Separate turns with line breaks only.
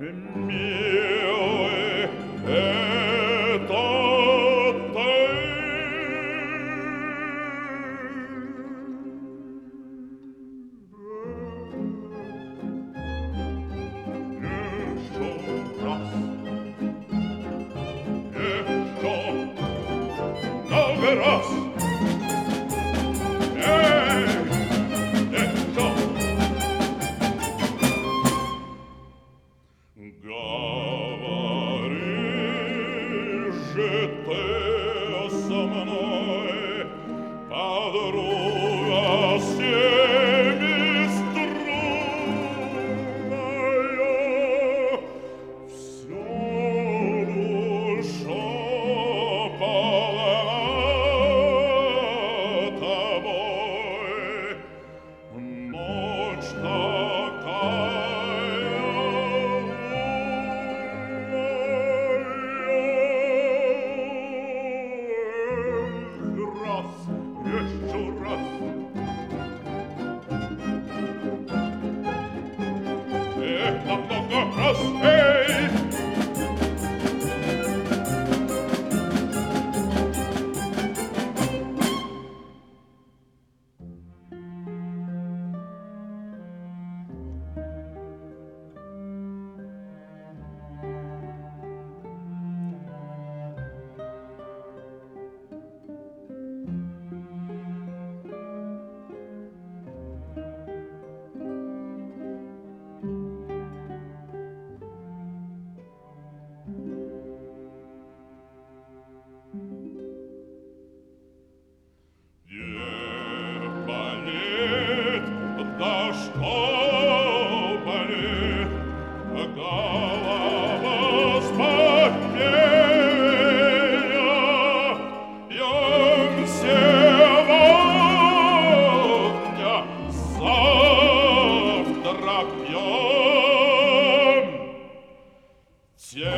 in mir Deo sa manoe, Padrone, раз, еще раз. Это много раз, эй! Yeah.